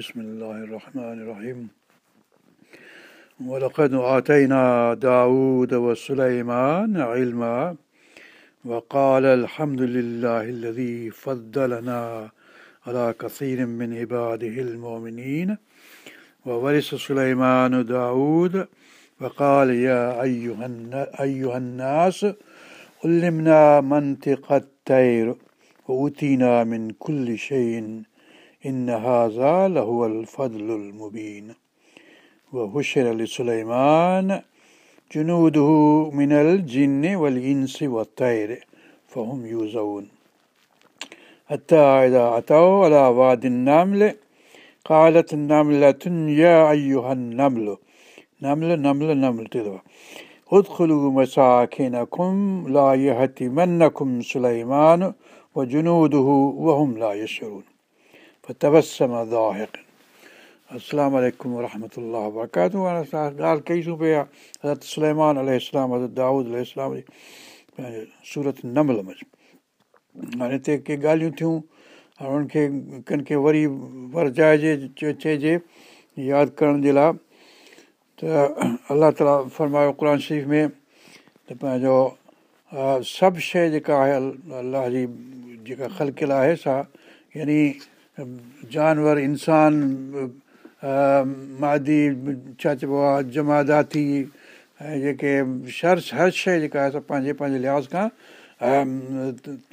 بسم الله الرحمن الرحيم. ولقد آتينا داود وسليمان علما وقال الحمد لله الذي فضلنا على كثير من عباده المؤمنين. وورث سليمان داود وقال يا أيها الناس علمنا منطق الطير وأوتينا من كل شيء إن هذا لهو الفضل المبين. وحشر لسليمان جنوده من الجن والإنس والطير فهم يوزعون. حتى إذا أتوا على واد النمل قالت النملة يا أيها النمل. نمل نمل نمل تدوى ادخلوا مساكنكم لا يهتمنكم سليمان وجنوده وهم لا يشعرون. توسم اڪم هاڻي اسان ڳالهه ڪئيسين پيا حضرت سليمان جي پنهنجي سورت نه ملج هاڻي هتي ڪي ڳالهيون ٿيون هاڻي انهن کي ڪنهن کي وري ورجائجي چئجي ياد ڪرڻ جي لاءِ ته الله تالا فرمايو قر شريف ۾ ته پنهنجو سڀ شيءِ جيڪا آهي الله جي جيڪا خلڪيل آهي سا يعني جانور انسان مادي ڇا چئبو آهي جماداتي ۽ جيڪي هر هر شيءِ جيڪا آهي پنهنجي پنهنجي لحاظ کان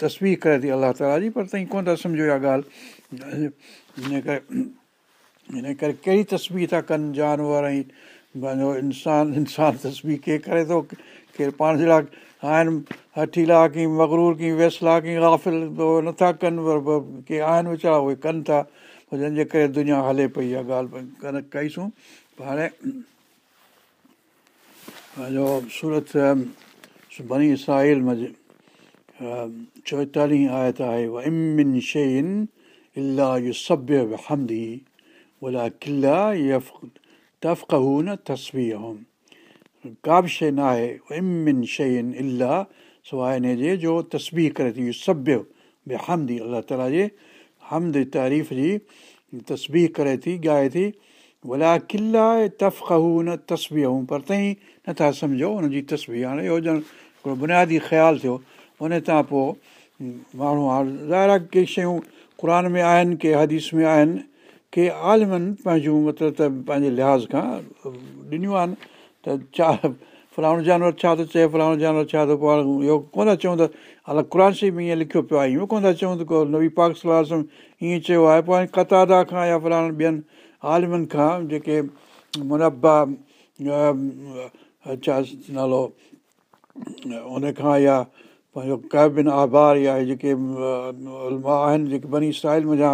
تصوير ڪري ٿي الله تالا جي پر ٿئي ڪونه ٿا سمجهو اها ڳالهه. ان ڪري ان ڪري ڪهڙي تصوير ٿا ڪن جانور ۽ پنهنجو انسان انسان تصوير ڪير ڪري ٿو ڪير پاڻ جهڙا آهن هٺيلا ڪه مگرور ڪه ويسلا ڪه گافل نٿا ڪن پر ڪي آهن ويچارا اهي ڪن ٿا. جنهن جي ڪري دنيا هلي پئي اها ڳالهه ڪئيسون. هاڻي پنهنجو سورت بني ساحل مج چوئيتاليهه آيت آهي امن شين الاهه ي سڀي همدي ولا ڪلا تفقهو نه تصوير هم ڪا به شيءِ نه آهي امن شين الاهه سواءِ هن جي جو تصوير ڪري ٿي سڀي به همدي الله تالا جي حمد تعريف جي تصوير ڪري ٿي ڳائي ٿي ڀلا ڪلا تفقهو نه هم پر ٿئي نٿا سمجهو هن جي تصوير هاڻي اهو ڄڻ هڪڙو بنيادي خيال ٿيو ان تان پوءِ ماڻهو هاڻي ظاهر آهي ڪي شيون قر ۾ آهن ڪي حديث ۾ آهن ڪي عالمن پنهنجون مطلب ته پنهنجي لحاظ کان ڏنيون آهن ته ڇا فلاڻو جانور ڇا ٿو چئي فلاڻو جانور ڇا ٿو پوءِ اهو ڪونه ٿا چئون ته قر شريف ۾ ائين لکيو پيو آهي اهو ڪونه ٿا چئون ته ڪو نوي پاڪ ائين چيو آهي پوءِ ڪتادا کان يا فلاڻن ٻين عالمن کان جيڪي منبا ڇا نالو ان کان يا پنهنجو ڪيبن آبار يا جيڪي آهن جيڪي بني اسٽائل ۾ جا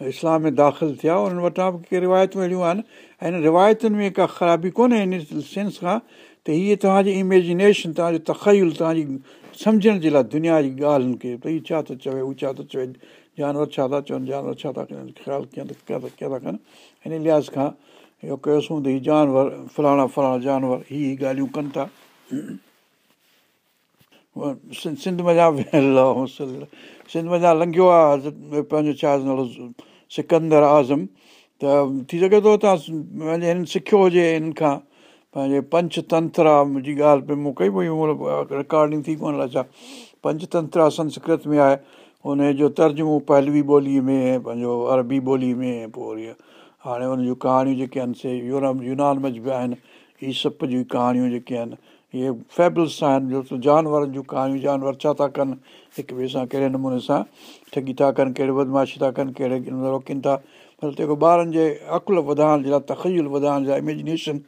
اسلام ۾ داخل ٿيا انهن وٽان به ڪي روايتون اهڙيون آهن. ۽ هن روايتن ۾ ڪا خرابي ڪونهي هن سينس کان ته هيءَ توهان جي اميجنيشن توهان جو تخيل توهان جي سمجهڻ جي لاءِ دنيا جي ڳالهين کي ته هيءَ ڇا ٿو چوي هو ڇا ٿو چوي جانور ڇا ٿا چون جانور ڇا ٿا ڪن خيال ڪيئن ته ڪيا ڪيا ٿا ڪن. هن لحاظ کان اهو ڪيوسين ته هيءَ جانور فلاڻا فلاڻا جانور هيءَ ڳالهيون ڪن ٿا. سنڌ ۾ جا سنڌ ۾ جا لنگهيو آهي پنهنجو ڇا نالو سڪندر اعظم ته ٿي سگهي ٿو پنهنجي هنن سکيو هجي هن کان پنهنجي پنچتنتر آهي منهنجي ڳالهه پي مون ڪئي پئي رڪارڊنگ ٿي ڪونه ڇا پنچتنتر سنسڪرت ۾ آهي هن جو ترجمو پهلوي ٻوليءَ ۾ پنهنجو عربي ٻولي ۾ پوءِ وري هاڻي هن جون ڪهاڻيون جيڪي آهن سي يورپ يونان ۾ به آهن هيءَ سپ جون ڪهاڻيون جيڪي آهن اهي فيبلس آهن جو جانورن جون ڪهاڻيون جانور ڇا ٿا ڪن هڪ ٻئي سان ڪهڙي نموني سان ٺڳي ٿا ڪن ڪهڙي بدمعاشي ٿا ڪن ڪهڙي روڪين ٿا. مطلب جيڪو ٻارن جي عقل وڌائڻ جي لاءِ تخيل وڌائڻ جي لاءِ اميجنيشن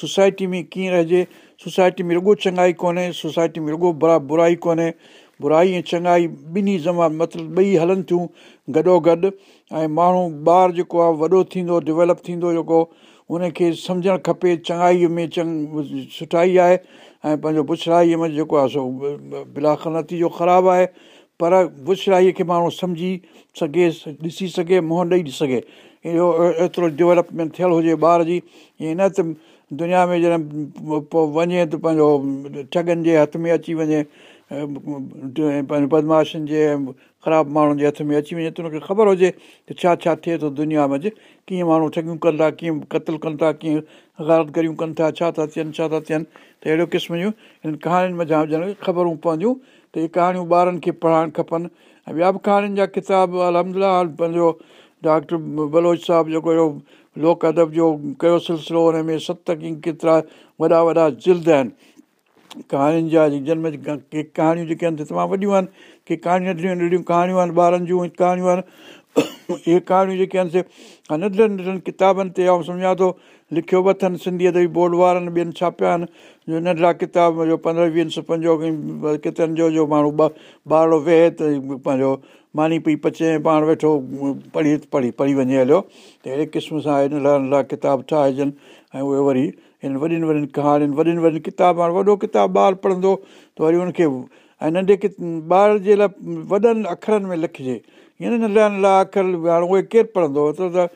سوسائٽي ۾ ڪيئن رهجي سوسائٽي ۾ رڳو چڱائي ڪونهي سوسائٽي ۾ رڳو برا برائي ڪونهي. برائي ۽ چڱائي ٻنهي زما مطلب ٻئي هلن ٿيون گڏو گڏ ۽ ماڻهو ٻار جيڪو آهي وڏو ٿيندو ڊيولپ ٿيندو جيڪو هن کي سمجهڻ کپي چڱائيءَ ۾ چڱ سٺائي آهي ۽ پنهنجو بڇڙائيءَ ۾ جيڪو آهي سو بلاک نتيجو خراب آهي. پر بڇڙائيءَ کي ماڻهو سمجهي سگهي ڏسي سگهي منهن ڏيئي سگهي. اهو ايترو ڊولپمينٽ ٿيل هجي ٻار جي. ائين نه ته دنيا ۾ جڏهن پوءِ وڃي ته پنهنجو ٺگن جي هٿ ۾ اچي وڃي بدماشن جي خراب ماڻهن جي هٿ ۾ اچي وڃي ته هن کي خبر هجي ته ڇا ڇا ٿئي ٿو دنيا ۾ ڪيئن ماڻهو ٺگيون ڪن ٿا ڪيئن قتل ڪن ٿا ڪيئن غلط ڪن ٿا ڇا ٿا ٿين ڇا ٿا ٿين ته اهڙو قسم جون هن ڪهاڻين ۾ ڄڻ خبرون پونديون ته اهي ڪهاڻيون ٻارن کي پڙهائڻ کپن ۽ ٻيا به ڪهاڻين جا ڪتاب الهمدلا پنهنجو ڊاڪٽر بلوچ صاحب جيڪو اهڙو لوڪ ادب جو ڪيو سلسلو هن ۾ ست ڪه ڪيترا وڏا وڏا جلد آهن ڪهاڻين جا جنم ڪي ڪهاڻيون جيڪي آهن تمام وڏيون آهن. ڪي ڪهاڻيون ننڍيون ننڍيون ڪهاڻيون آهن ٻارن جون ڪهاڻيون آهن. اهي ڪهاڻيون جيڪي آهن سي ننڍڙن ننڍڙن ڪتابن تي آئون سمجهان ٿو لکيو به اٿن سنڌي ادبي بورڊ وارن ٻين ڇاپيا آهن. جو ننڍڙا ڪتاب جو پندرهن ويهن صفن جو ڪيترن جو جو ماڻهو ٻه ٻار ويهي ته پنهنجو ماني پئي پچي پاڻ ويٺو پڙهي پڙهي پڙهي وڃي هليو. ته اهڙي قسم سان ننڍا ننڍا ڪتاب ٺاهجن ۽ اهي وري وڏين وڏين ڪهاڻين وڏين وڏين ڪتاب وڏو ڪتاب ٻار پڙهندو ته وري هن کي ۽ ننڍي ڪه ٻار جي لاءِ وڏن اکرن ۾ لکجي. نه ننڍا ننڍا اکر هاڻي اهي ڪير پڙهندو؟ ته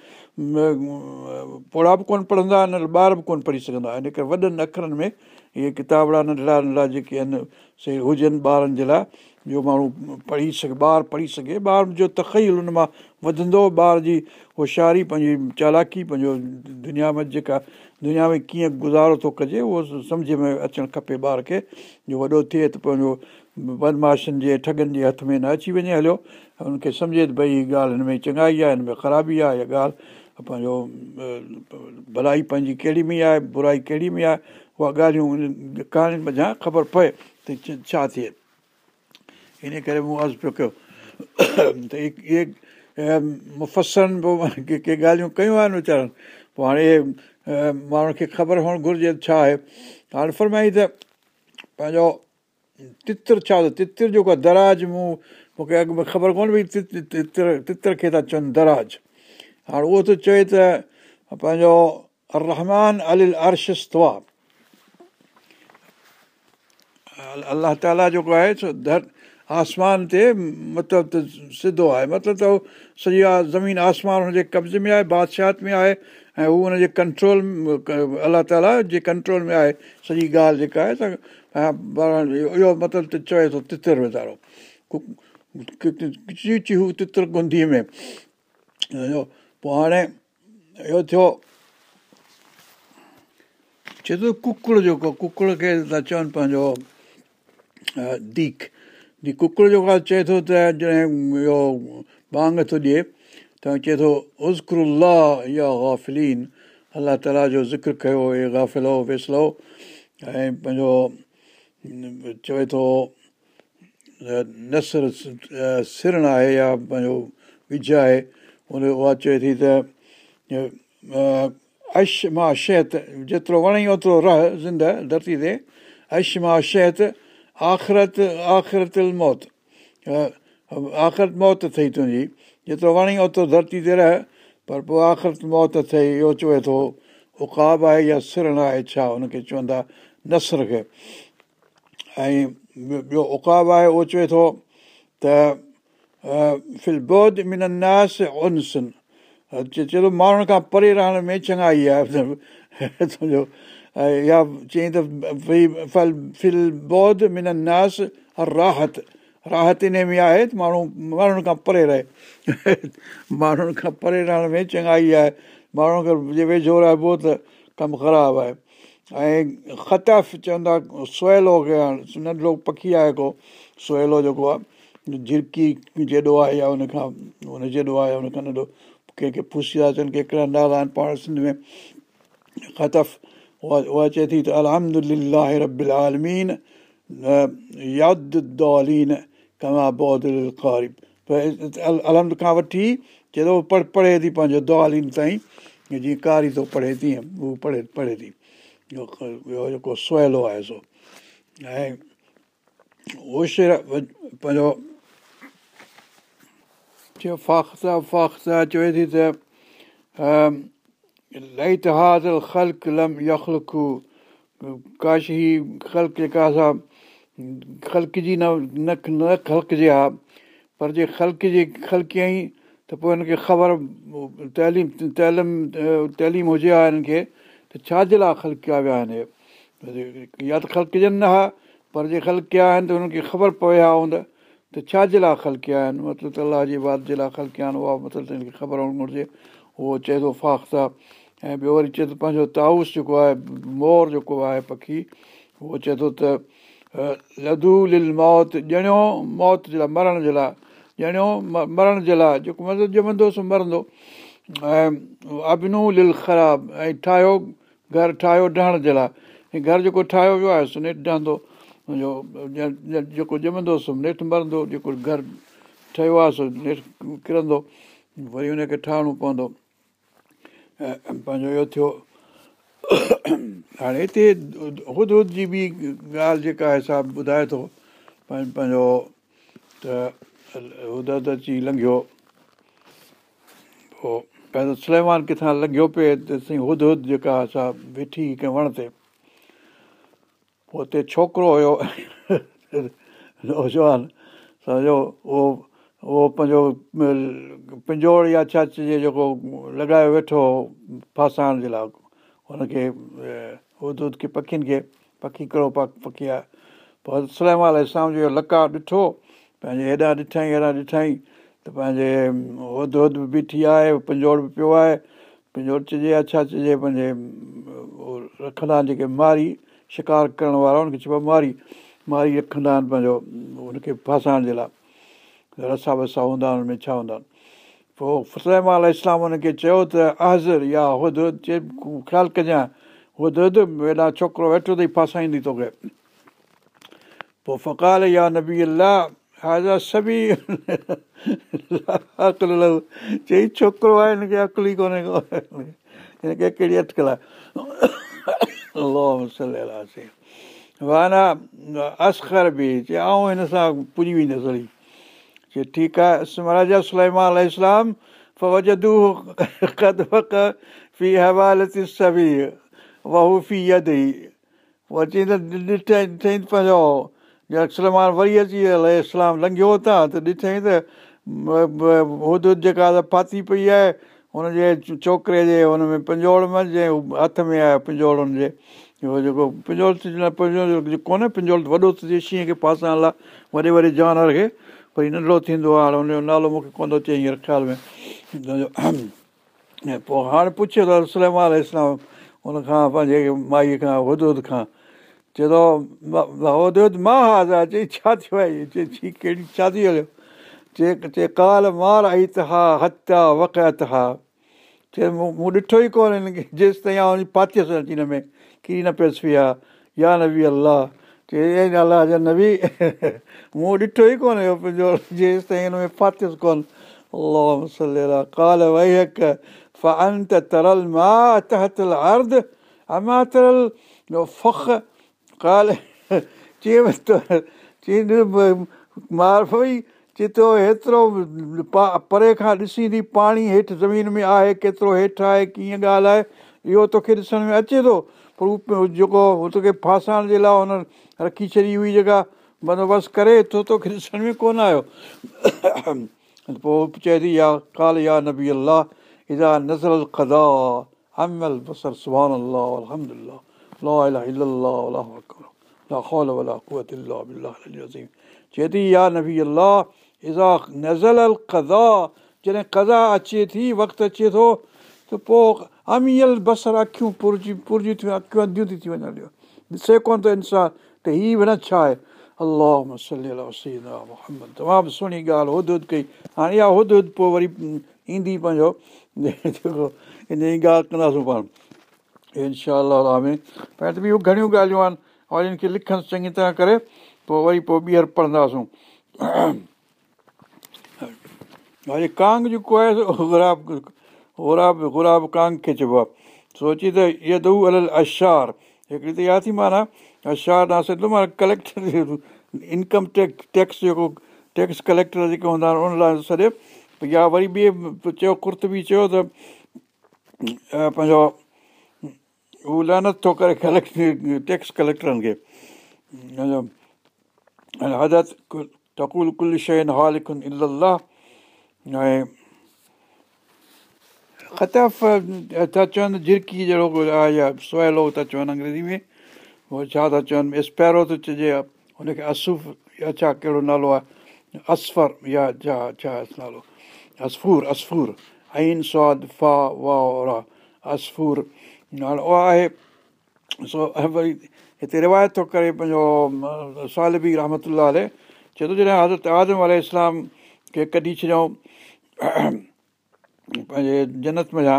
پوڙا به ڪونه پڙهندا نه ٻار به ڪونه پڙهي سگهندا. ان ڪري وڏن اکرن ۾ اهي ڪتابڙا ننڍڙا ننڍڙا جيڪي آهن سي هجن ٻارن جي لاءِ جو ماڻهو پڙهي سگهي ٻار پڙهي سگهي. ٻار جو تخيل هن مان وڌندو ٻار جي هوشياري پنهنجي چالاڪي پنهنجو دنيا ۾ جيڪا دنيا ۾ ڪيئن گذارو ٿو ڪجي اهو سمجهه ۾ اچڻ کپي ٻار کي جو وڏو ٿئي ته پنهنجو بدماشن جي ٺگن جي هٿ ۾ نه اچي وڃي هليو هن کي سمجهي ته ڀئي هيءَ ڳالهه هن ۾ چڱائي آهي هن ۾ خرابي آهي اها ڳالهه پنهنجو ڀلائي پنهنجي ڪهڙي ۾ آهي برائي ڪهڙي ۾ آهي اها ڳالهيون ڪهاڻين وڃان خبر پئي ته ڇا ٿئي. ان ڪري مون عرض پيو ڪيو. ته اهي مفسرن ڪي ڳالهيون ڪيون آهن ويچارن پوءِ هاڻي ماڻهن کي خبر هئڻ گهرجي ڇا آهي هاڻي فرمائي ته پنهنجو تتر ڇا تتر جيڪو آهي دراج مون مون کي اڳ ۾ خبر ڪونهي ڀئي تتر تتر کي ٿا چون دراج هاڻي اهو ته چئي ته پنهنجو رحمان ال ارشستوا الله تالا جيڪو آهي سو آسمان تي مطلب ته سڌو آهي. مطلب ته سڄي زمين آسمان هن جي قبضي ۾ آهي بادشاهت ۾ آهي ۽ هو هن جي ڪنٽرول الله تالا جي ڪنٽرول ۾ آهي. سڄي ڳالهه جيڪا آهي ته اهو مطلب ته چئي ٿو تتر ويچارو چي چي هو تتر گنديءَ ۾. پوءِ هاڻي اهو ٿيو چئي ٿو ڪڪڙ جيڪو ڪڪڙ کي ٿا چون پنهنجو ديک دي ڪڪڙ آهي چئي ٿو ته جڏهن اهو بانگ ٿو ڏئي ته چئي ٿو ازڪرلا يا گافلين الله تالا جو ذڪر ڪيو هي گافلو فيصلو ۽ پنهنجو چوي ٿو نسر سرڻ آهي يا پنهنجو وجهه آهي اها چئي ٿي ته اش مان شهت جيترو وڻئي اوترو رهه زند ڌرتي تي اش مان شهت آخرت آخرت موت آخرت موت اٿئي تنهنجي جيترو وڻئي اوترو ڌرتي تي رهه پر پوءِ آخرت موت اٿئي اهو چوي ٿو اڪاب آهي يا سرڻ آهي ڇا هن کي چوندا نسر کي ۽ ٻيو اڪاب آهي اهو چوي ٿو ته فلبود منناس انسن چئي ٿو ماڻهن کان پري رهڻ ۾ چڱائي آهي سمجهو يا چئي ته ڀئي ڦل فل بوڌ من ناس راحت راحت ان ۾ آهي ته ماڻهو ماڻهن کان پري رهي ماڻهن کان پري رهڻ ۾ چڱائي آهي ماڻهن جي ويجهو رهبو ته ڪم خراب آهي ۽ ختف چوندا سهلو کي هاڻي ننڍڙو پکي آهي ڪو سهلو جيڪو آهي جهرڪي جيڏو آهي يا هن کان هن جيڏو آهي هن کان ننڍو ڪنهن کي فوسي ٿا اچن ڪيترا نالا آهن پاڻ سنڌ ۾ ختف اها اها چئي ٿي ته ڪما بودب الهمد کان وٺي چئي ٿو پڙهه پڙهي ٿي پنهنجو دئالين تائين جيئن ڪاري ٿو پڙهي هو پڙهي پڙهي ٿي ٻيو جيڪو سهلو آهي سو ۽ پنهنجو چيو فاختا فاختا چوي ٿي ته لائيٽ هاز خلق لم يخلکو ڪاش هي خلق جيڪا اسان خلق جي نه نه نه خلڪجي ها پر جي خلق جي خلڪئي ته پوءِ هن کي خبر تعليم تعليم تعليم هجي ها هنن کي ته ڇا جي لاءِ خلڪيا ويا آهن يا ته خلڪجن نه ها پر جي خل آهن ته هنن کي خبر پئي ها هوندا ته ڇا جي لاءِ خل ڪيا آهن مطلب ته الله جي بات جي لاءِ خل آهن اها مطلب ته هن کي خبر هئڻ گهرجي اهو چئي ٿو فاختا ۽ ٻيو وري چئي ٿو پنهنجو تائس جيڪو آهي مور جيڪو آهي پکي اهو چئي ٿو ته لڌو لل موت ڄڻيو موت جي لاءِ مرڻ جي لاءِ ڄڻيو مرڻ جي لاءِ جيڪو مطلب ڄمندو سو مرندو. ۽ ابنو لل خراب ۽ ٺاهيو گهر ٺاهيو ڍهڻ جي لاءِ. ۽ گهر جيڪو ٺاهيو ويو آهي سو نيٺ منهنجو جيڪو ڄمندو سو نيٺ مرندو جيڪو گهر ٺهيو آهي سو نيٺ ڪرندو. وري هن کي ٺاهڻو پوندو پنهنجو اهو ٿيو هاڻي هتي حد حد جي به ڳالهه جيڪا آهي سا ٻڌائي ٿو. پنهنجو ته حد اچي لنگهيو. پوءِ پنهنجو سليمان ڪٿان لنگهيو پئي ته سائين حد حد جيڪا اسان ويٺي ڪنهن وڻ تي. پوءِ هتي ڇوڪرو هيو نوجوان سمجهو اهو اهو پنهنجو پنجوڙ يا ڇا چئجي جيڪو لڳائي ويٺو هو فاسائڻ جي لاءِ. هن کي حد کي پکين کي پکي ڪهڙو پکي آهي؟ پوءِ سليمان اسلام جو لڪا ڏٺو پنهنجي هيڏان ڏٺئي هيڏان ڏٺئي ته پنهنجي حد به بيٺي آهي پنجوڙ به پيو آهي. پنجوڙ چئجي يا ڇا چئجي پنهنجي رکندا آهن جيڪي ماري شڪار ڪرڻ وارا هن کي چئبو آهي ماري. ماري رکندا آهن پنهنجو هن کي فاسائڻ جي لاءِ رسا وسا هوندا آهن هن ۾ ڇا هوندا آهن پوءِ فسليما اسلام هن کي چيو ته حاضر يا حد چئي خيال ڪجانءِ حد هيڏا ڇوڪرو ويٺو اٿئي فاسائيندي توکي پوءِ فڪال يا نبي الله هازا سڀي چئي ڇوڪرو آهي هن کي عقل ئي ڪونهي هن کي ڪهڙي اٽڪل آهي وانا اسخر به چئي آئون هن سان پڄي ويندس وري چئي ٺيڪ آهي راجا سليما اسلام فوجدو ڪد فق في هوالتي سڀي وهو في يد ئي اها چئي ڏٺئي پنهنجو سلمان وري اچي اسلام لنگهيو هتان ته ڏٺئي ته حد جيڪا ته فاتي پئي آهي هن جي ڇوڪري جي هن ۾ پنجوڙ ۾ جنهن هٿ ۾ آهي پنجوڙ هن جي اهو جيڪو پنجوڙ پنجوڙ ڪونهي پنجوڙ وڏو ٿئي شينهن کي فاسڻ لاءِ وڏي وڏي جانور کي ڀئي ننڍڙو ٿيندو آهي هاڻي هن جو نالو مون کي ڪونه ٿو اچي هينئر خيال ۾۽ پوءِ هاڻي پڇيو ته سليمان اسلام هن کان پنهنجي مائيءَ کان حد کان چئي ٿو مان ها چئي ڇا ٿيو آهي چئي ڇي ڪهڙي ڇا ٿي هليو چئي چئي ڪال مار آئي ته ها هت ها وقت ها چئي مون ڏٺو ئي ڪونهي هن کي جيس تائين آئون پاٿيس اچي هن ۾ ڪري نه پيس پيا يا نبي الله چئي جا نبي مون ڏٺو ئي ڪونهي اهو پنهنجو جيس تائين هن ۾ فاٿيس ڪونه چئي ٿو هيترو پري کان ڏسي ٿي پاڻي هيٺ زمين ۾ آهي ڪيترو هيٺ آهي ڪيئن ڳالهه آهي اهو توکي ڏسڻ ۾ اچي ٿو پر جيڪو توکي فاسائڻ جي لاءِ هن رکي ڇڏي هئي جيڪا بندوبست ڪري ٿو توکي ڏسڻ ۾ ڪونه آيو. پوءِ چئي ٿي يا ڪال يا نبي الله عمل چئي ٿي يا نبي الله ازا نزل ال قضا جڏهن قضا اچي ٿي وقت اچي ٿو ته پوءِ اميل بصر اکيون پرجي پرجي ٿيون اکيون انڌيون ٿي ٿي وڃن. ڏسي ڪونه ٿو انسان ته به نه ڇا آهي الله محمد تمام سهڻي ڳالهه حد ڪئي هاڻي اها حد پوءِ وري ايندي پنهنجو جيڪو ان جي ڳالهه ڪنداسين پاڻ انشا ۾ پهريون ته ٻيون گهڻيون ڳالهيون آهن کي لکن چڱي طرح ڪري پوءِ وري پوءِ ٻيهر پڙهنداسون وري ڪانگ جيڪو آهي گراب گراب گراب ڪانگ کي چئبو آهي سوچي ته اها ال اشار هڪڙي ته اها ٿي معنيٰ نه سڌو معنيٰ ڪليڪٽر انڪم ٽيڪس ٽيڪس جيڪو ٽيڪس ڪليڪٽر جيڪي هوندا آهن ان لاءِ سڏي يا وري ٻئي چيو ڪرت به چيو ته پنهنجو هو لهنت ٿو ڪري ڪليڪٽر ٽيڪس ڪليڪٽرن کي. هدت تڪل ڪل شيءِ ها لکن الاهه ۽ چون جهرڪي جهڙو آهي يا سولو ٿا چون انگريزي ۾ اهو ڇا ٿا چون سپيرو ٿو چئجي هن کي اسف يا ڇا ڪهڙو نالو آهي اسفر يا ڇا ڇا نالو اسفور اسفور ۽ سواد فا وا اسفور هاڻي اها آهي سو وري هتي روايت ٿو ڪري پنهنجو سالبي رحمت چئي ٿو جڏهن حضرت اعظم ال اسلام کي ڪڍي ڇڏيئون پنهنجي جنت ۾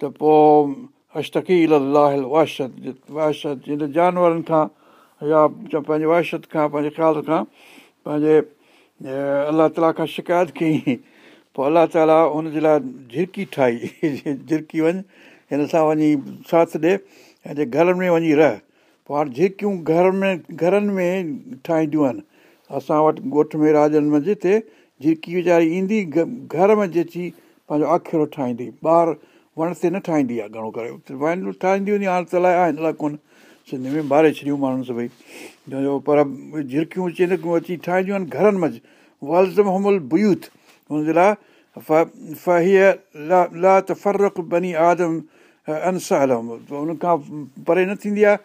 ته پوءِ اشتڪي الله واشت واشت جن جانورن کان يا پنهنجي واشت کان پنهنجي خيال کان پنهنجي الله تالا کان شڪايت ڪئي پوءِ الله تالا هن جي لاءِ جهرڪي ٺاهي. جهرڪي وڃ هن سان وڃي ساٿ ڏئي ۽ جي گهر ۾ وڃي رهه. پوءِ هاڻي جهرڪيون گهر ۾ گهرن ۾ ٺاهينديون آهن. اسان وٽ ڳوٺ ۾ راجن منجهه هتي جهرڪي ويچاري ايندي گهر ۾ اچي پنهنجو آکرو ٺاهيندي. ٻار وڻ تي نه ٺاهيندي آهي گهڻو ڪري. ٺاهيندي ته الائي ڪونه. سنڌ ۾ ٻاري ڇڏيون ماڻهن سڀئي. پر جهرڪيون نه اچي ٺاهينديون آهن گهرن لاءِ پري نه ٿيندي آهي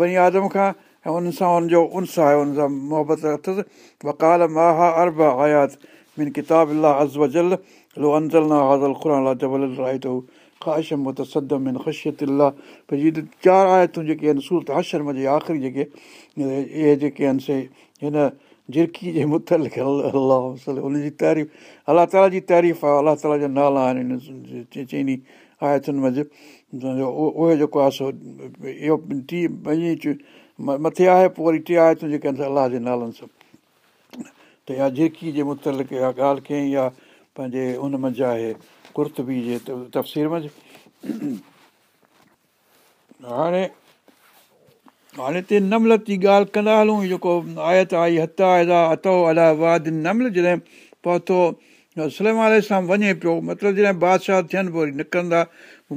بني آدم کان ۽ هن سان هن جو انس آهي هن سان محبت اٿس وڪال هازل خر جبل ٿو خواهش مت سدم من خشيت الله ڀئي چار آيتون جيڪي آهن سورت حشر جي آخري جيڪي اهي جيڪي آهن سي هن جهرڪي جي متل الله هن جي تعريف الله تالا جي تعريف آهي الله تالا جا نالا آهن هن چئيني آيتن منجهه اهي جيڪو آهي سو اهو ٽي پنهنجي مٿي آهي پوءِ وري ٽي آيتون جيڪي آهن الله جي نالن سان ته يا جهرڪي جي مطلق اها ڳالهه ڪيئين يا پنهنجي هن آهي ڪرتبي جي تفسير منجهه. هاڻي هاڻي هتي نمل جي ڳالهه ڪندا هلون جيڪو آيت آئي هٿ اٿو الا واد نمل جڏهن پهتو سلما سان وڃي پيو مطلب جڏهن بادشاهه ٿين پوءِ وري نڪرندا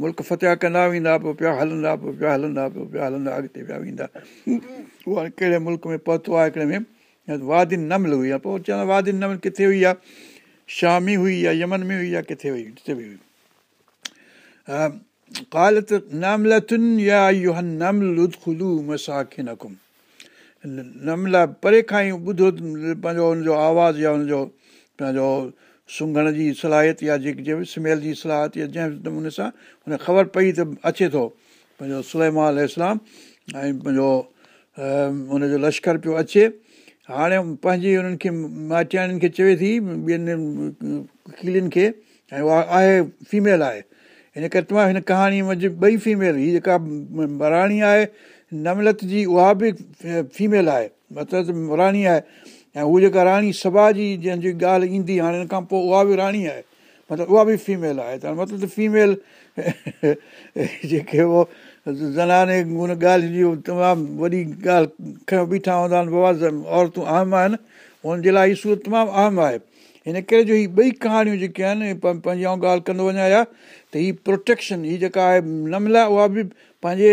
ملڪ فتح ڪندا ويندا پوءِ پيا هلندا پوءِ پيا هلندا پوءِ پيا هلندا اڳتي پيا ويندا. اها ڪهڙي ملڪ ۾ پهتو آهي هڪڙي ۾؟ وادن نمل هئي آهي پوءِ چوندا وادن نمل ڪٿي هئي آهي شامي هئي يا يمن ۾ هئي يا ڪٿي هئي جتي به هئي. ڪالت نملتن يا اهو نمل پري کان ئي ٻڌو پنهنجو هن جو آواز يا هن جو پنهنجو سنگهڻ جي صلاحيت يا جيڪي چئبي اسميل جي صلاحيت يا جنهن نموني سان هن خبر پئي ته اچي ٿو. پنهنجو سليما اسلام ۽ پنهنجو هن جو لشڪر پيو اچي هاڻي پنهنجي هنن کي مائٽياڻين کي چوي ٿي ٻين ڪيلين کي ۽ اها آهي فيميل آهي. هن ڪري توهان هن ڪهاڻيءَ ۾ ٻئي فيميل هيءَ جيڪا راڻي آهي نملت جي اها به فيميل آهي. مطلب راڻي آهي. ۽ اها جيڪا راڻي سڀا جي جنهن جي ڳالهه ايندي هاڻي هن کان پوءِ اها به راڻي آهي. مطلب اها به فيميل آهي. ته مطلب فيميل جيڪي اهو زناني هن ڳالهه جي تمام وڏي ڳالهه بيٺا هوندا آهن بابا عورتون اهم آهن هن جي لاءِ هيءَ سورت تمام اهم آهي. هن ڪري جو هيءَ ٻئي ڪهاڻيون جيڪي آهن پنهنجي آئون ڳالهه ڪندو وڃان يا ته هيءَ پروٽيڪشن هيءَ جيڪا آهي نملا اها به پنهنجي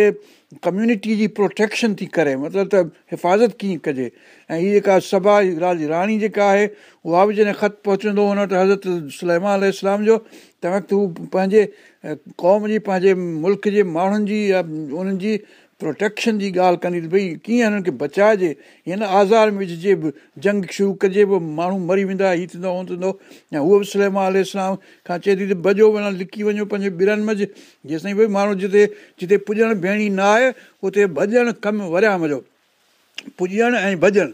ڪميونٽي جي پروٽيڪشن ٿي ڪري مطلب ته حفاظت ڪيئن ڪجي؟ ۽ هيءَ جيڪا سڀا راڻي جيڪا آهي اها به جڏهن خط پهچندو هن وٽ حضرت سلما اسلام جو تنهن وقت هو پنهنجي قوم جي پنهنجي ملڪ جي ماڻهن جي يا انهن جي پروٽيڪشن جي ڳالهه ڪندي ڀئي ڪيئن هنن کي بچائجي؟ هن آزار ۾ وجهجي به جنگ شروع ڪجي به ماڻهو مري ويندا هيءَ ٿيندو اهو ٿيندو. ۽ اهو به سليما اسلام کان چئي ٿي ته ڀڄو وڃو لڪي وڃو پنهنجي ٻرن منجهه. جيستائين ڀئي ماڻهو جتي جتي پڄڻ ڀيڻي نه آهي اتي ڀڄڻ ڪم وريا مزو. پڄڻ ۽ ڀڄڻ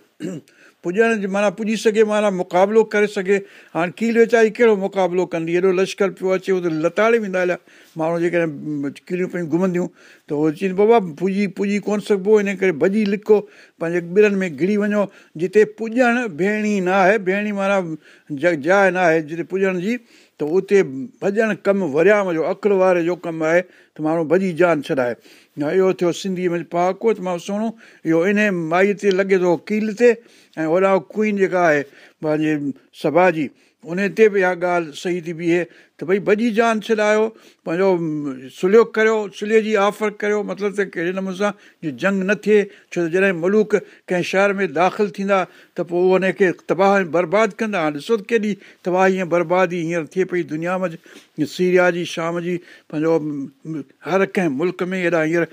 پڄڻ معنيٰ پڄي سگهي معنيٰ مقابلو ڪري سگهي. هاڻي ڪيل ويچاري ڪهڙو مقابلو ڪندي؟ ايڏو لشڪر پيو اچي اهو ته لتاڙي ويندا هليا ماڻهو جيڪڏهن ڪيليون پيون گهمنديون. ته اهو چئي بابا پڄي پڄي ڪونه سگهبو. هن ڪري ڀڄي لڪو پنهنجي ٻرن ۾ گهري وڃو. جتي پڄڻ ڀيڻي نه آهي ڀيڻي معنيٰ جاءِ نه آهي جتي پڄڻ جي ته اتي ڀڄڻ ڪم وريام جو اکڙ واري جو ڪم آهي ته ماڻهو ڀڄي جان ڇڏائي اهو ٿيو سنڌيءَ ۾ پهاڪو تمام سهڻو اهو ان مائيءَ تي لڳي ٿو ڪيل تي ۽ هوڏان ڪوين جيڪا آهي پنهنجي سڀا جي ان تي به اها ڳالهه صحيح ٿي بيهي ته ڀئي ڀڄي جان ڇڏايو پنهنجو سليو ڪريو سليءَ جي آفر ڪريو مطلب ته ڪهڙي نموني سان جنگ نه ٿئي ڇو ته جڏهن ملڪ ڪنهن شهر ۾ داخل ٿيندا ته پوءِ ان کي تباهه برباد ڪندا. ڏسو ته ڪيڏي تباهي بربادي هينئر ٿئي پئي دنيا ۾ سيريا جي شام جي پنهنجو هر ڪنهن ملڪ ۾ هيڏا هينئر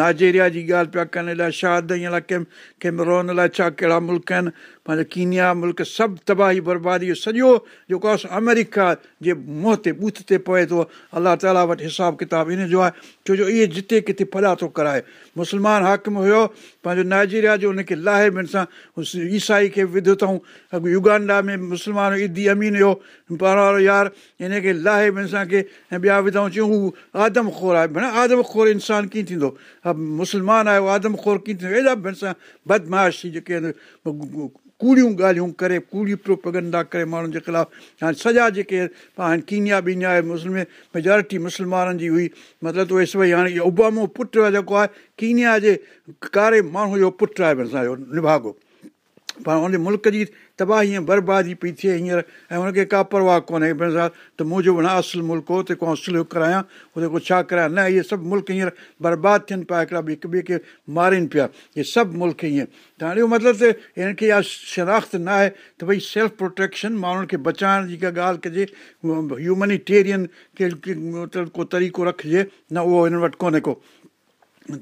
نائجيريا جي ڳالهه پيا ڪن شاد الائي ڪنهن ڪنهن رون الائي ڇا ڪهڙا ملڪ آهن پنهنجو ڪينيا ملڪ سڀ تباهي بربادي سڄو جيڪو آهي آمريڪا جي منهن تي بوٿ تي پئي ٿو الله تالا وٽ حساب ڪتاب ان جو آهي ڇو جو اهي جتي ڪٿي فڏا ٿو ڪرائي مسلمان حاڪم هيو پنهنجو نائجيريا جو هن کي لاهي ٻن سان عيسائي کي وڌو اٿئون اڳ يگانڊا ۾ مسلمان ايندي امين هيو پاڻ وارو يار هن کي لاهي ٻن سان ڪي ۽ ٻيا وڌئون چيون هو آدم کور آهي ڀيڻ آدم کور انسان ڪيئن ٿيندو مسلمان آيو آدم کور ڪيئن ٿيندو ايڏا ٻن سان بدمعاشي جيڪي آهن ڪوڙيون ڳالهيون ڪري ڪوڙي پروپگندا ڪري ماڻهن جي خلاف. هاڻي سڄا جيڪي ڪينيا بينيا مسلم ميجارٽي مسلمانن جي هئي. مطلب اهي سڀئي هاڻي اهو ابامو پٽ جيڪو آهي ڪينيا جي ڪاري ماڻهو جو پٽ آهي اسان جو نڀاگو. پر هن ملڪ جي تباهي ۽ بربادي پئي ٿئي هينئر ۽ هن کي ڪا پرواهه ڪونهي. ته منهنجو نه اصل ملڪ هو هتي ڪو اصل ڪرايان هتي ڪو ڇا ڪرايان؟ نه اهي سڀ ملڪ هينئر برباد ٿين پيا هڪڙا هڪ ٻئي کي مارين پيا. اهي سڀ ملڪ هيئن ته هاڻي اهو مطلب ته هن کي اها شناخت نه آهي ته ڀئي سيلف پروٽيڪشن ماڻهن کي بچائڻ جي ڪا ڳالهه ڪجي هيومنٽيرين کي مطلب ڪو طريقو رکجي نه اهو هن وٽ ڪونهي ڪو.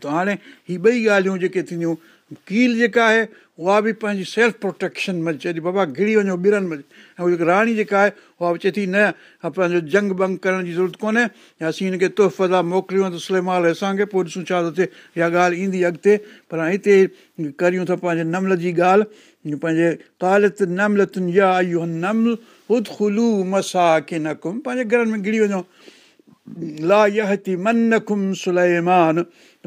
ته هاڻي هيءَ ٻئي ڳالهيون جيڪي ٿينديون ڪيل جيڪا آهي اها به پنهنجي سيلف پروٽيڪشن ۾ چئي ٿي. بابا گهري وڃو ٻرن ۾.۽ جيڪا راڻي جيڪا آهي اها چئي ٿي نه پنهنجو جنگ بنگ ڪرڻ جي ضرورت ڪونهي. اسين هن کي تفا موڪليون ته سليمال اسان کي پوءِ ڏسون ڇا ٿو ٿئي. اها ڳالهه ايندي اڳتي پر هتي ڪريون ٿا پنهنجي نمل جي ڳالهه. پنهنجي ڪالت نملتن يا اهو نمل اد کلو مسا ڪي نڪم پنهنجي گهرن ۾ گهري وڃو. لا يهتي من کم سليمان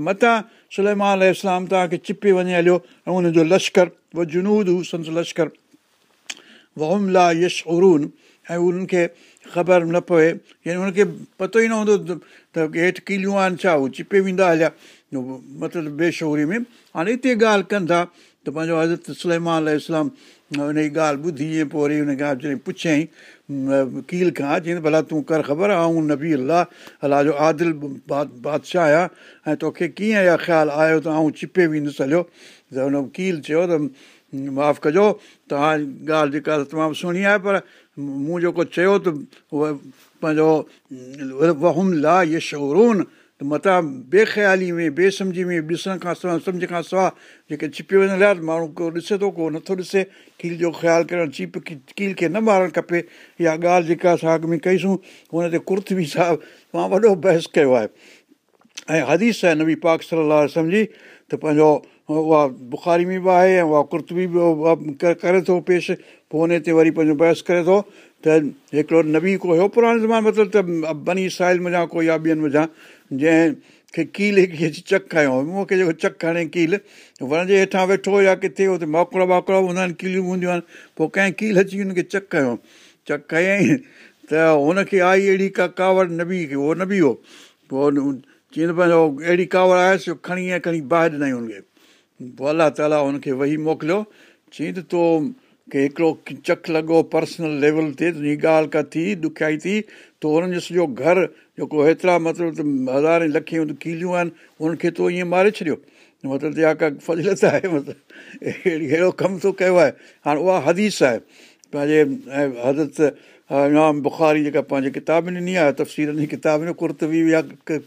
مٿان سليمان اسلام توهان کي چپي وڃي هليو ۽ هن جو لشڪر اهو جنود هو سنس لشڪر وهم لا يش ارون ۽ انهن کي خبر نه پئي يعني هن کي پتو ئي نه هوندو ته هيٺ ڪيليون آهن ڇا اهي چپي ويندا هليا مطلب بيشوري ۾ هاڻي هتي ڳالهه ڪن ٿا ته پنهنجو حضرت سليمان اسلام هن جي ڳالهه ٻڌي پوءِ وري هن ڳالهه جڏهن پڇيئين ڪيل کان چئي ڀلا تون ڪر خبر ۽ نبي الله الله جو عادل بادشاهه آهيان ۽ توکي ڪيئن اها خيال آيو ته آئون چپي ويندس هليو ته هن ڪيل چيو ته معاف ڪجو توهان ڳالهه جيڪا تمام سهڻي آهي پر مون جيڪو چيو ته اها پنهنجو وهم لا يشورون ته مٿان بيخيالي ۾ بيسمجهي ۾ ڏسڻ کان سواءِ سمجهه کان سواءِ جيڪي ڇپي وڃڻ لاءِ ماڻهو ڪو ڏسي ٿو ڪو نٿو ڏسي ڪيل جو خيال ڪرڻ چيپ ڪيل کي نه مارڻ کپي. اها ڳالهه جيڪا اسان اڳ ۾ ڪئيسون هن تي ڪرت به صاحب مان وڏو بحث ڪيو آهي. ۽ حديث آهي نبي پاڪ صلاح سمجهي ته پنهنجو اها بکاري ۾ به آهي ۽ اها ڪرتبي به ڪري ٿو پيش پوءِ هن تي وري پنهنجو بحث ڪري ٿو ته هڪڙو نبي ڪو هيو پراڻي زماني مطلب ته بني ساحل مڃان ڪو يا ٻين وڃان جنهن کي ڪيل هڪ چڪ کنيو مون کي جيڪو چڪ هڻي ڪيل وڻ جي هيٺان ويٺو يا ڪٿي هتي ماڪڙ واڪڙ هوندا آهن ڪيليون هونديون آهن پوءِ ڪنهن ڪيل اچي هن کي چڪ ڪيو چڪ ڪيئين ته هن کي آئي اهڙي ڪا ڪاوڙ نه به اهو نه به هو پوءِ چئي ته پنهنجو اهڙي ڪاوڙ آيس کڻي ۽ کڻي باهه ڏنئي هن کي پوءِ الله تالا هن کي ويهي موڪليو. چئي ته تو ڪه هڪڙو چڪ لڳو پرسنل ليول تي تنهنجي ڳالهه ڪا ٿي ڏکيائي ٿي ته هنن جو سڄو گهر جيڪو هيترا مطلب ته هزاري لکي ڪيليون آهن ان کي تو ائين ماري ڇڏيو. مطلب اها ڪا فزلت آهي مطلب اهڙي ڪم ٿو ڪيو آهي. هاڻي اها حديث آهي پنهنجي حضرت امام بخاري جيڪا پنهنجي ڪتابن ڏني آهي تفسيرن جي ڪتاب ڪرت به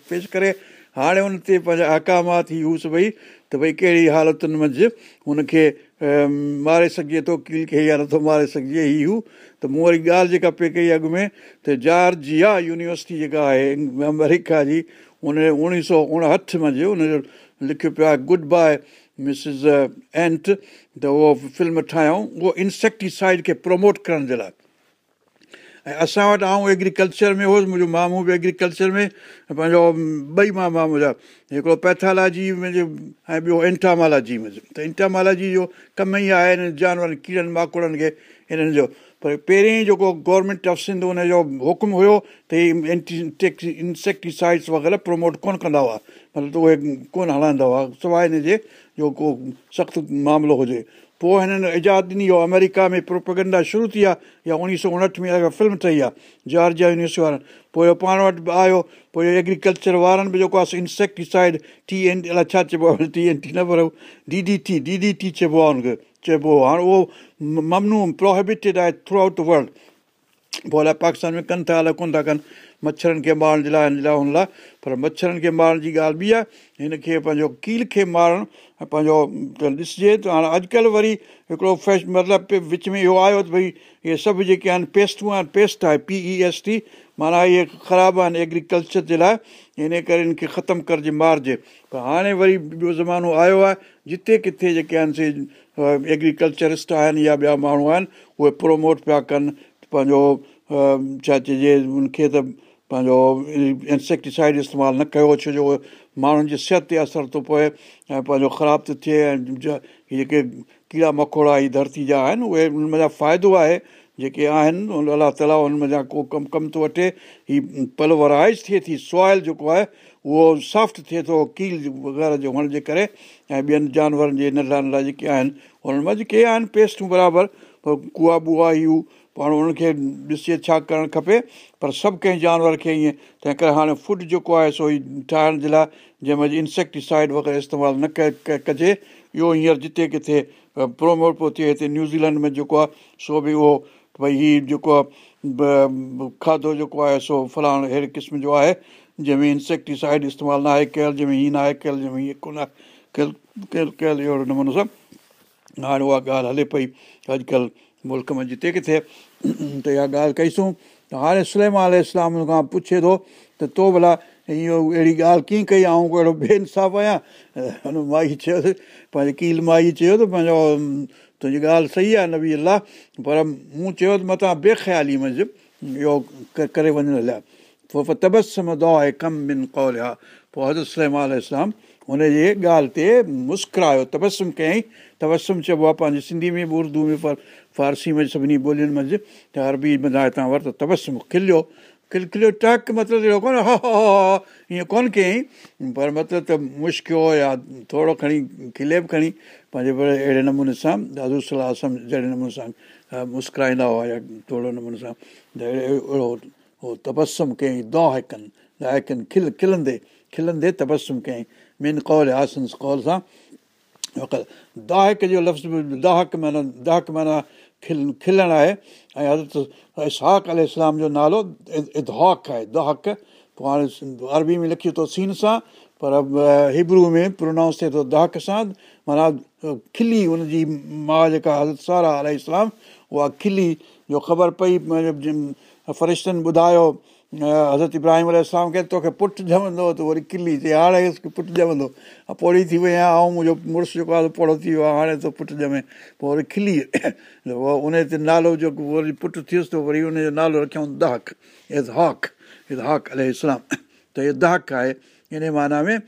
پيش ڪري هاڻي هن تي پنهنجا اهڪامات ئي هو سڀئي ته ڀئي ڪهڙي حالتن منجهه هن کي ماري سگهجي ٿو ڪيل کي يا نٿو ماري سگهجي هي هو. ته مون وري ڳالهه جيڪا پي ڪئي اڳ ۾ ته جارجيا يونيورسٽي جيڪا آهي آمريڪا جي ان اڻويهه سؤ اڻهٺ منجهه ان جو لکيو پيو آهي گڊ باءِ مسز اينٽ ته اهو فلم ٺاهيون اهو انسيڪٽسائڊ کي پروموٽ ڪرڻ جي لاءِ ۽ اسان وٽ آئون ايگريڪلچر ۾ هئس منهنجو مامو به ايگريڪلچر ۾ پنهنجو ٻئي ماما منهنجا هڪڙو پيٿالاجي ۾۽ ٻيو اينٽامالاجي ۾ ته انٽامالاجي جو ڪم ئي آهي هن جانورن ڪيڙن ماڪڙن کي هنن جو. پر پهرين جيڪو گورنمينٽ آف سنڌ هن جو حڪم هيو ته اينٽي انسيڪٽسائڊس وغيره پروموٽ ڪونه ڪندا هئا. مطلب اهي ڪونه هلندا هئا. سواءِ هن جي جو ڪو سخت معاملو هجي پوءِ هنن اجازت ڏني آمريڪا ۾ پروپگنڊا شروع ٿي آهي يا اڻويهه سؤ اڻهٺ ۾ اگر فلم ٺهي آهي جارجيا يونيورسٽي وارن پوءِ پاڻ وٽ به آيو پوءِ ايگريڪلچر وارن به جيڪو آهي انسيڪٽسائڊ ٽي اين الائي ڇا چئبو آهي ٽي اين ٽي نه پر D D T D D T چئبو آهي هن کي چئبو هو هاڻي اهو ممنو پروهبٽيڊ آهي ٿرو آئوٽ دي ورلڊ پوءِ الائي پاڪستان ۾ ڪن ٿا الائي ڪونه ٿا ڪن مڇرن کي مارڻ جي لاءِ هن لاءِ هن لاءِ. پر مڇرن کي مارڻ جي ڳالهه به آهي هن کي پنهنجو ڪيل کي مارڻ پنهنجو ڏسجي ته هاڻي اڄڪلهه وري هڪڙو فريش مطلب وچ ۾ اهو آيو ته ڀئي اهي سڀ جيڪي آهن پيسٽون آهن پيسٽ آهي پي ئي ايس ٽي معنيٰ اهي خراب آهن ايگريڪلچر جي لاءِ ان ڪري هن کي ختم ڪرجي مارجي. پر هاڻي وري ٻيو زمانو آيو آهي جتي ڪٿي جيڪي آهن سي ايگريڪلچرسٽ آهن يا ٻيا ماڻهو آهن اهي پروموٽ پيا ڪن پنهنجو ڇا چئجي ان کي ته پنهنجو انسيڪٽسائڊ استعمال نه ڪيو ڇو جو ماڻهن جي صحت تي اثر ٿو پئي ۽ پنهنجو خراب ٿو ٿئي ۽ جيڪي ڪيڙا مڪوڙا ئي ڌرتي جا آهن اهي ان ۾ فائدو آهي جيڪي آهن الله تالا هن ۾ جا ڪو ڪم ڪم ٿو وٺي هيءُ پلورائز ٿئي ٿي سائل جيڪو آهي اهو سافٽ ٿئي ٿو ڪيل وغيره جو هئڻ جي ڪري ۽ ٻين جانورن جي ننڍا ننڍا جيڪي آهن هنن ۾ جيڪي آهن پيسٽون برابر پوءِ ڪوئا بوا اهو پاڻ هن کي ڏسي ڇا ڪرڻ کپي پر سڀ ڪنهن جانور کي ائين تنهن ڪري هاڻي فوڊ جيڪو آهي سو ئي ٺاهڻ جي لاءِ جنهن ۾ انسيڪٽسائڊ وغيره استعمال نه ڪجي اهو هينئر جتي ڪٿي پروموٽ پيو ٿئي هتي نيوزيلينڊ ۾ جيڪو آهي سو به اهو ڀئي هيءُ جيڪو آهي کاڌو جيڪو آهي سو فلاڻ اهڙي قسم جو آهي جنهن ۾ انسيڪٽسائڊ استعمال نه آهي ڪيل جنهن ۾ هيئن نه آهي ڪيل جنهن ۾ هيئن ڪونه آهي ڪيل ڪيل ڪيل اهڙو نموني سان هاڻي اها ڳالهه هلي پئي اڄڪلهه ملڪ ۾ جتي ڪٿي ته اها ڳالهه ڪئيسون ته هاڻي سليما آل اسلام کان پڇي ٿو ته تو ڀلا اهو اهڙي ڳالهه ڪيئن ڪئي؟ ۽ اهڙو بيئنساف آهيان؟ هن مائي چيوس پنهنجي ڪيل مائي چيو ته پنهنجو تنهنجي ڳالهه صحيح آهي نبي الله پر مون چيو ته مٿان بيخيالي منجهه اهو ڪري وڃڻ لاءِ. پوءِ تبسم دو آهي پوءِ سليما اسلام هن جي ڳالهه تي مسڪرايو. تبسم ڪيئين. تبسم چئبو آهي پنهنجي سنڌي ۾ به اردو ۾ پر فارسي ۾ سڀني ٻولين منجهه ته عربي مٿان هتان ورتو. تبسم کليو. کل کليو ٽڪ مطلب اهڙو ڪونه ها ها ائين ڪونه ڪيئين. پر مطلب ته مشڪل يا ٿورو کڻي کلي به کڻي پنهنجي اهڙي نموني سان دادو صلاح سم جهڙي نموني سان مسڪرائيندا هئا يا ٿورو نموني سان. اهڙو اهو تبسم ڪيئين داهڪن داهڪن کل کلندي کلندي تبسم ڪيئين من ڪول آسن ڪول سان داهڪ جو لفظ به داهڪ معنيٰ داهڪ معنيٰ کل کلڻ آهي ۽ حضرت اسهاڪ ال اسلام جو نالو ادهاڪ آهي دهڪ پوءِ هاڻي عربي ۾ لکيو ٿو سين سان پر هبرو ۾ پرونائنس ٿئي ٿو دهڪ سان معنيٰ کلي هن جي ماءُ جيڪا حضرت سارا ال اسلام اها کلي جو خبر پئي فرشتن ٻڌايو حضرت ابراهيم الارم کي توکي پٽ ڄمندو ته وري ڪلي چئي هاڻي پٽ ڄمندو پوڙي ٿي وئي آهيان ۽ منهنجو مڙس جيڪو آهي پوڙو ٿي ويو آهي هاڻي ته پٽ ڄمي پوءِ وري کلي ان تي نالو جيڪو وري پٽ ٿيس ته وري ان جو نالو رکيئون دهڪ ازهاڪ ازهاڪ ال اسلام ته اهو دهڪ آهي ان معنيٰ ۾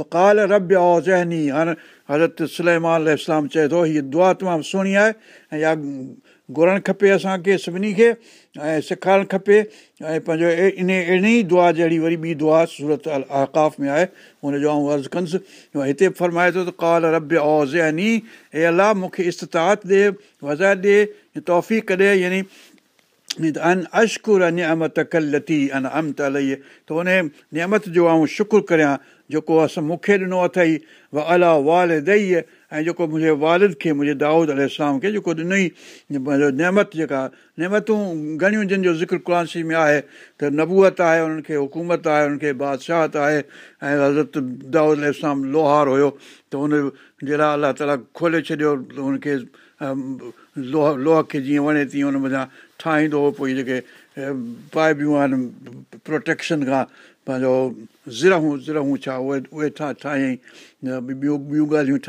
وڪال رب جهني هاڻي حضرت سليمان اسلام چئي ٿو هيءَ دعا تمام سهڻي آهي ۽ اها گهرڻ کپي اسان کي سڀني کي ۽ سيکارڻ کپي ۽ پنهنجو ان اهڙي دعا جهڙي وري ٻي دعا سورت ال اهڪاف ۾ آهي هن جو آئون عرض ڪندس. هتي فرمائي ٿو ته ڪال رب اوزني هي الله مون کي استات ڏي ويزا ڏي توفي ڏي يعني ان اشڪر نيامت ڪل لٿي ان امت الائي ته هن نيامت جو آئون شڪر ڪريان جيڪو اسان مون کي ڏنو اٿئي و الا وال دئي ۽ جيڪو منهنجي والد کي منهنجي دائود ال کي جيڪو ڏنئي نيمت جيڪا نيمتون گهڻيون جن جو ذڪر قر ۾ آهي ته نبوئت آهي انهن کي حڪومت آهي انهن کي بادشاهت آهي ۽ حضرت دائود ال لوهار هيو ته هن جي لاءِ الله تالا کولي ڇڏيو هن کي لوهه لوهه کي جيئن وڻي تيئن هن مٿان ٺاهيندو هو پوءِ جيڪي پائبيون آهن پروٽيڪشن کان پنهنجو زرهون زرهون ڇا اهي اهي ٺا ٺاهيئين ٻيون ٻيون ڳالهيون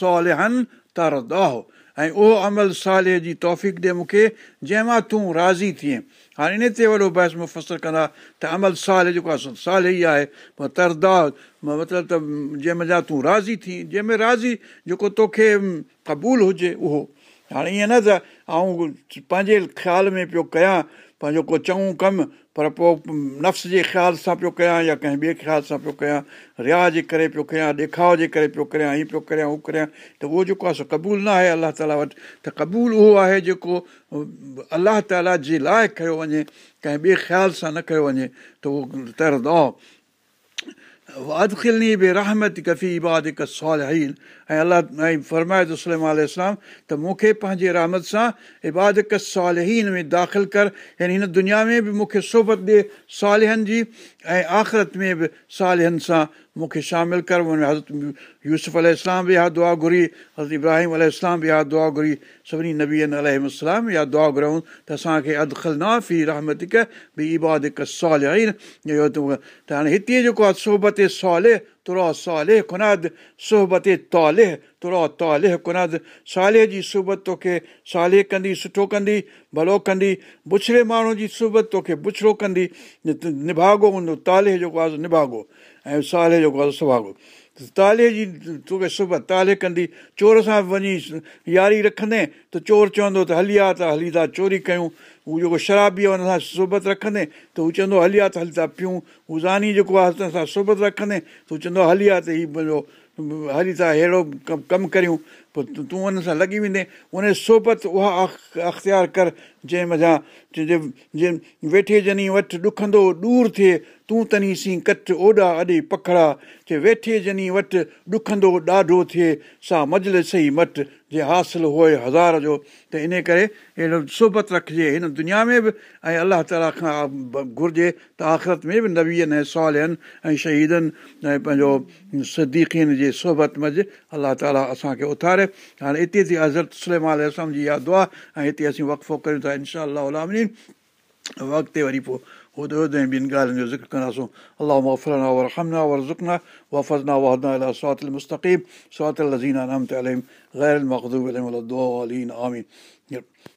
سال هن تر داهو ۽ اهو عمل سالي جي توف ڏي مون کي جنهن مان تون راضي ٿئي هاڻي ان تي وڏو بحث مفسر ڪندا ته عمل سال جيڪو آهي سال ئي آهي پر تردا مطلب ته جنهن ۾ تون راضي ٿي جنهن ۾ راضي جيڪو توکي قبول هجي اهو هاڻي ائين نه ته آئون پنهنجي خيال ۾ پيو ڪيان پنهنجو ڪو چڱو ڪم پر پوءِ نفس جي خيال سان پيو ڪيان يا ڪنهن ٻئي خيال سان پيو ڪيان ريا جي ڪري پيو ڪيان ڏيکاو جي ڪري پيو ڪريان هيئن پيو ڪريان هو ڪريان ته اهو جيڪو آهي سو قبول نه آهي الله تالا وٽ ته قبول اهو آهي جيڪو الله تالا جي لاءِ ڪيو وڃي ڪنهن ٻئي خيال سان نه ڪيو وڃي ته اهو ترندو ادکلني به رحمت ڪفي اباد هڪ سالهين ۽ الله ۽ فرمائي تو سلم اسلام ته مون کي پنهنجي رحمت سان اباد هڪ سالهين ۾ داخل ڪر. يعني هن دنيا ۾ به مون کي سوبت ڏئي سالهن جي ۽ آخرت ۾ به سالهن سان مون کي شامل ڪر. حضرت يوسف ال به اها دعا گهري حضرت ابراهيم ال به اها دعا گهري. سڀني نبيئن السلام اها دعا گهرئون ته اسان کي ادکل نافي رحمت به اباد هڪ سال ته هاڻي هتي جيڪو آهي سوهبت سالي ترا سالي ڪناد سوهبت تالي ترا تالي ڪناد سالي جي سوهبت توکي سالي ڪندي سٺو ڪندي ڀلو ڪندي بڇڙي ماڻهو جي سوهبت توکي بڇڙو ڪندي نڀاگو هوندو تالي جيڪو آهي نڀاگو ۽ سالي جيڪو آهي سڀاڳو تالي جي توکي صبح تالي ڪندي چور سان وڃي ياري رکندي ته چور چوندو ته هلي آ ته هلي ٿا چوري ڪيون هو جيڪو شرابي آهي هن سان سوبت رکندي ته هو چوندو هلي آ ته هلي ٿا پيون هو زاني جيڪو آهي سوبت رکندي ته هو چوندو هلي آ ته هيءُ منهنجو هلي ٿا اهڙو ڪم ڪريون پوءِ تون هن سان لڳي ويندي. ان سوبت اها اختيار ڪر جنهن مزا جيئن ويٺي جني وٽ ڏکندو ڏور ٿئي تون تني سي ڪٺ اوڏا اڏي پکڙا. جي ويٺي جني وٽ ڏکندو ڏاڍو ٿئي سا مجل صحيح مٽ جي حاصل هوئي هزار جو. ته ان ڪري اهڙو سوبت رکجي. هن دنيا ۾ به ۽ الله تالا کان گهرجي ته آخرت ۾ به نويهن ۽ سالن ۽ شهيدن ۽ پنهنجو سديقين جي سوبت مز الله تالا اسان کي اٿاري हाणे हिते थी हज़रत सलेम जी इहा दुआ ऐं हिते असीं वक़फ़ो करियूं था इनशा वक़्तु वरी पोइ ॿिनि ॻाल्हियुनि जो ज़िक्र कंदासूं अलाह वफ़रना वरहमना वरज़ुकना वफ़ज़ना वहदना अला स्वात المستقيم صراط الذين أنعمت عليهم غير المغضوب عليهم ولا الضالين آمين